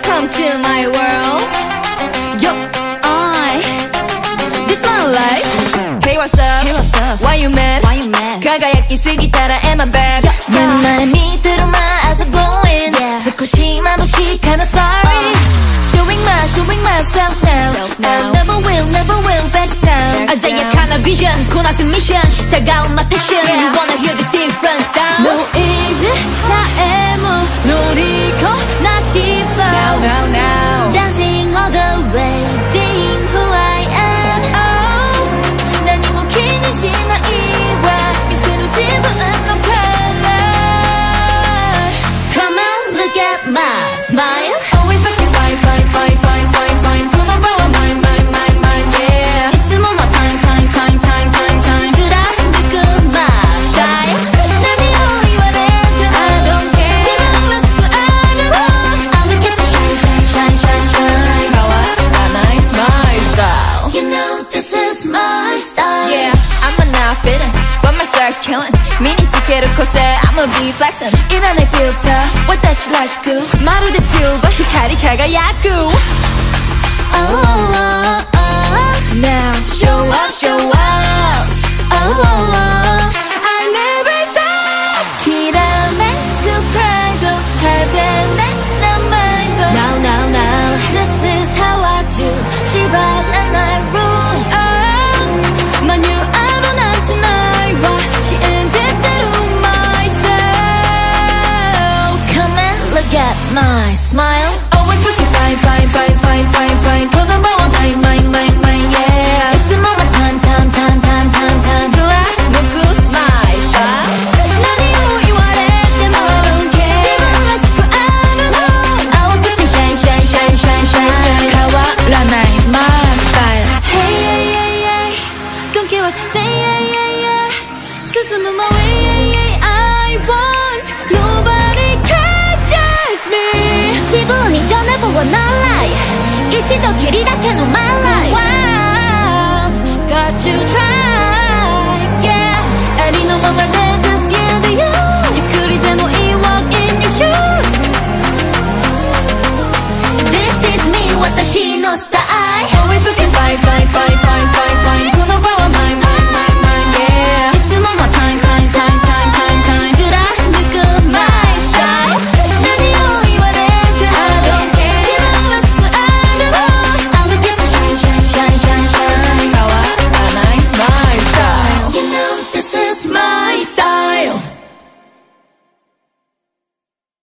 Welcome to my world. Yo, I. This my life. Hey, what's up? Hey, what's up? Why you mad? Why you mad? 輝きすぎたら am I bad? Yeah, yeah. 前見てる my eyes are glowing. Yeah. 少し眩しい kinda sorry.、Uh. Showing my, showing myself now. I never will, never will back down. Isaiah kind of vision. こなす mission. 従う my passion. Yeah. You wanna hear this thing? you know this is my style. Yeah, I'm a not fitting, but my style's killing. 미니 티켓을 코세, I'ma be flexing. Even 필터, what that shit like you 마루대 silver, 히카리 카가 야구. Oh, oh, oh, oh. Now, show up, show up. my smile. Always looking fine, fine, fine, fine, fine, fine. Pull them all my, my, my, my, yeah. It's a moment, time, time, time, time, time, time. Till I look good, my style. Hey, yeah, yeah, yeah. Don't care what you say, yeah, yeah, yeah. Susumuma way, yeah, yeah. 足と蹴りだけの